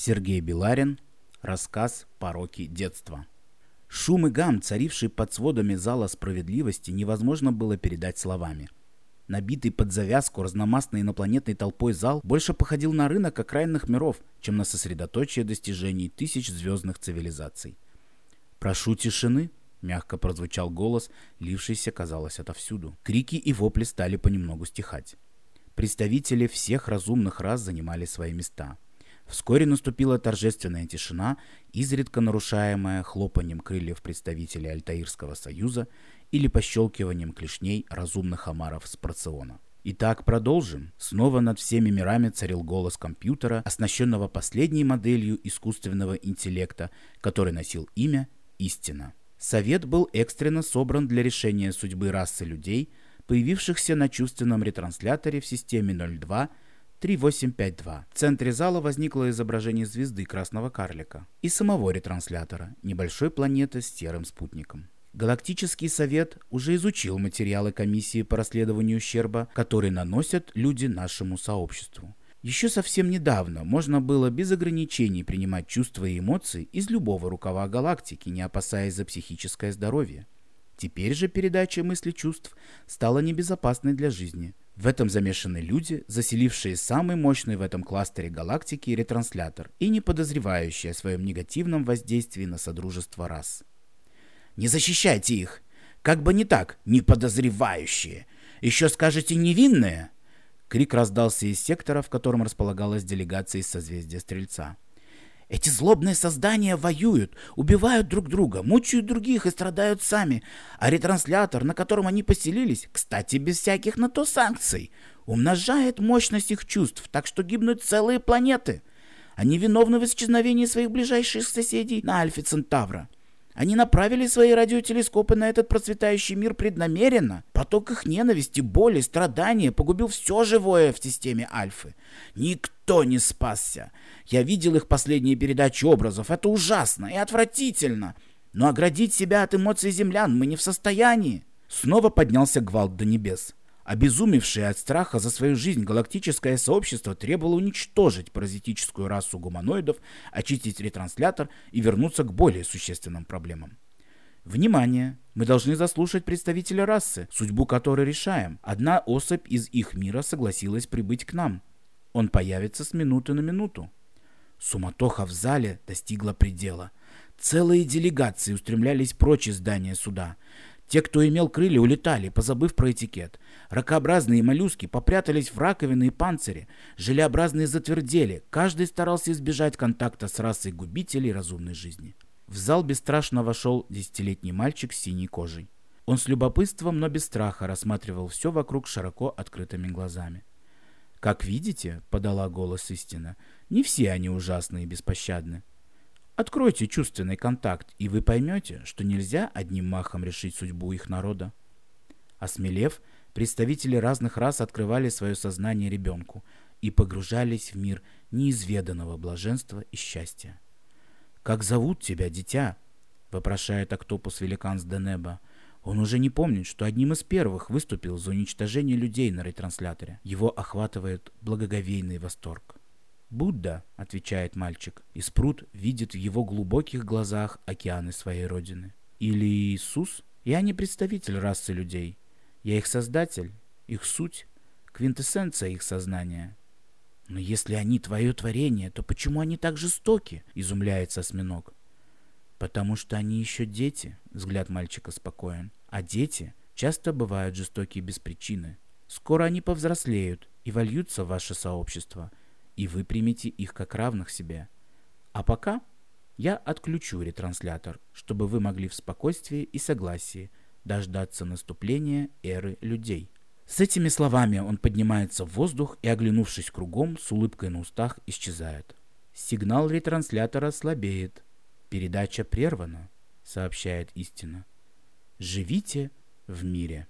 Сергей Беларин. Рассказ «Пороки детства». Шум и гам, царивший под сводами зала справедливости, невозможно было передать словами. Набитый под завязку разномастной инопланетной толпой зал больше походил на рынок окраинных миров, чем на сосредоточие достижений тысяч звездных цивилизаций. «Прошу тишины», — мягко прозвучал голос, лившийся, казалось, отовсюду. Крики и вопли стали понемногу стихать. Представители всех разумных рас занимали свои места — Вскоре наступила торжественная тишина, изредка нарушаемая хлопанием крыльев представителей Альтаирского союза или пощелкиванием клешней разумных омаров с порциона. Итак, продолжим. Снова над всеми мирами царил голос компьютера, оснащенного последней моделью искусственного интеллекта, который носил имя «Истина». Совет был экстренно собран для решения судьбы расы людей, появившихся на чувственном ретрансляторе в системе 02 3852. В центре зала возникло изображение звезды красного карлика и самого ретранслятора, небольшой планеты с серым спутником. Галактический совет уже изучил материалы комиссии по расследованию ущерба, который наносят люди нашему сообществу. Еще совсем недавно можно было без ограничений принимать чувства и эмоции из любого рукава галактики, не опасаясь за психическое здоровье. Теперь же передача мысли чувств стала небезопасной для жизни. В этом замешаны люди, заселившие самый мощный в этом кластере галактики ретранслятор и не подозревающие о своем негативном воздействии на содружество рас. «Не защищайте их! Как бы не так, не подозревающие! Еще скажете невинные!» Крик раздался из сектора, в котором располагалась делегация из созвездия Стрельца. Эти злобные создания воюют, убивают друг друга, мучают других и страдают сами. А ретранслятор, на котором они поселились, кстати, без всяких на то санкций, умножает мощность их чувств, так что гибнут целые планеты. Они виновны в исчезновении своих ближайших соседей на Альфе Центавра. Они направили свои радиотелескопы на этот процветающий мир преднамеренно. Поток их ненависти, боли, страдания погубил все живое в системе Альфы. Никто не спасся. Я видел их последние передачи образов. Это ужасно и отвратительно. Но оградить себя от эмоций землян мы не в состоянии. Снова поднялся гвалт до небес. Обезумевшее от страха за свою жизнь галактическое сообщество требовало уничтожить паразитическую расу гуманоидов, очистить ретранслятор и вернуться к более существенным проблемам. Внимание! Мы должны заслушать представителя расы, судьбу которой решаем. Одна особь из их мира согласилась прибыть к нам. Он появится с минуты на минуту. Суматоха в зале достигла предела. Целые делегации устремлялись прочь из здания суда. Те, кто имел крылья, улетали, позабыв про этикет. Ракообразные моллюски попрятались в раковины и панцире. Желеобразные затвердели. Каждый старался избежать контакта с расой губителей разумной жизни. В зал бесстрашно вошел десятилетний мальчик с синей кожей. Он с любопытством, но без страха рассматривал все вокруг широко открытыми глазами. «Как видите», — подала голос истина, — «не все они ужасны и беспощадны. Откройте чувственный контакт, и вы поймете, что нельзя одним махом решить судьбу их народа. Осмелев, представители разных рас открывали свое сознание ребенку и погружались в мир неизведанного блаженства и счастья. «Как зовут тебя, дитя?» — вопрошает Октопус Великан с Денеба. Он уже не помнит, что одним из первых выступил за уничтожение людей на ретрансляторе. Его охватывает благоговейный восторг. «Будда», — отвечает мальчик, и Спрут видит в его глубоких глазах океаны своей родины. Или Иисус? Я не представитель расы людей. Я их создатель, их суть, квинтэссенция их сознания. Но если они твое творение, то почему они так жестоки? Изумляется осьминог. Потому что они еще дети, взгляд мальчика спокоен. А дети часто бывают жестокие без причины. Скоро они повзрослеют и вольются в ваше сообщество — и вы примете их как равных себе. А пока я отключу ретранслятор, чтобы вы могли в спокойствии и согласии дождаться наступления эры людей. С этими словами он поднимается в воздух и, оглянувшись кругом, с улыбкой на устах исчезает. Сигнал ретранслятора слабеет. Передача прервана, сообщает истина. Живите в мире.